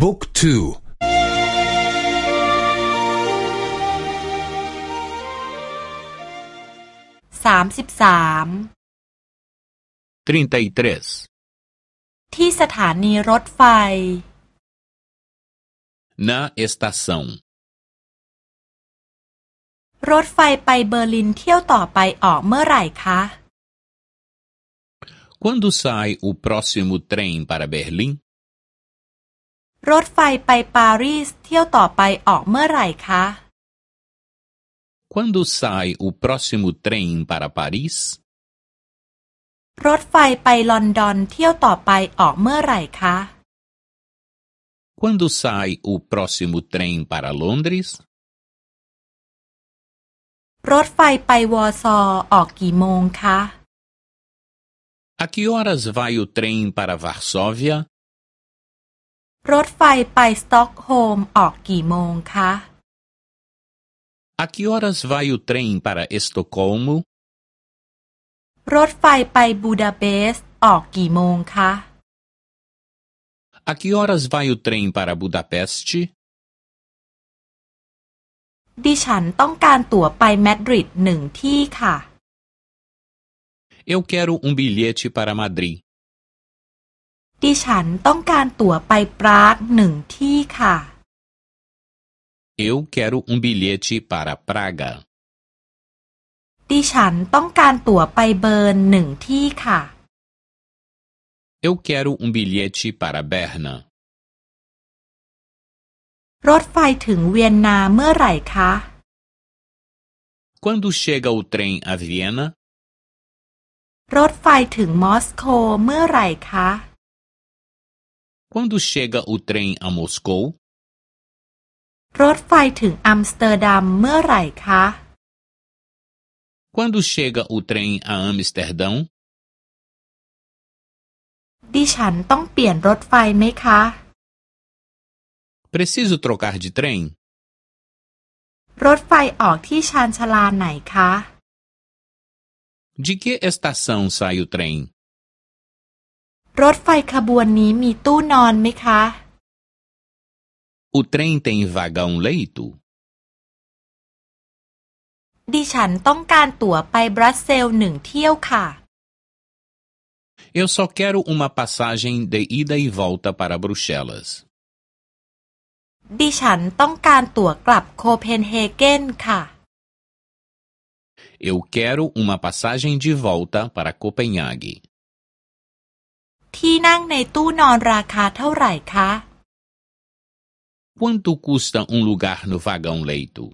บุ๊กทูสามสิบสาม33ที่สถานีรถไฟ Na estação รถไฟไปเบอร์ลินเที่ยวต่อไปออกเมื่อไหร่คะ Quando sai o próximo trem para Berlim? รถไฟไปปารีสเที่ยวต่อไปออกเมื่อไหร่คะ Quando sai o próximo trem para Paris? รถไฟไปลอนดอนเที่ยวต่อไปออกเมื่อไหร่คะ Quando sai o próximo trem para Londres? รถไฟไปวอร์ซอออกกี่โมงคะ A que horas vai o trem para Varsóvia? รถไฟไปสต็อกโฮล์มออกกี่โมงคะ A que horas vai o trem para Estocolmo? รถไฟไปบูดาเปสต์ออกกี่โมงคะ A que horas vai o trem para Budapeste? ดิฉันต้องการตั๋วไปมาดริดหนึ่งที่ค่ะ Eu quero um bilhete para Madrid. ดิฉันต้องการตั๋วไปปรากหนึ่งที่ค่ะ Eu quero um bilhete para Praga. ดิฉันต้องการตั๋วไปเบิร์นหนึ่งที่ค่ะ Eu quero um bilhete para Berna. รถไฟถึงเวียนนาเมื่อไหร่คะ Quando chega o trem a Viena? รถไฟถึงมอสโกเมื่อไหร่คะ Quando chega o trem a Moscou? รถไฟถึงอัมสเตอร์ดัมเมื่อไหร่คะ Quando chega o trem a Amsterdão? ดิฉันต้องเปลี่ยนรถไฟไหมคะ Preciso trocar de trem? รถไฟออกที่ชานชาลาไหนคะ De que estação sai o trem? รถไฟขบวนนี้มีตู้นอนไหมคะ O trem tem vagão leito? ดิฉันต้องการตั๋วไปบรัสเซลหนึ่งเที่ยวค่ะ Eu só quero uma passagem de ida e volta para Bruxelas. ดิฉันต้องการตั๋วกลับโคเปนเฮเกนค่ะ Eu quero uma passagem de volta para Copenhague. ที่นั่งในตู้นอนราคาเท่าไหร่คะ Quanto custa um lugar no vagão leito?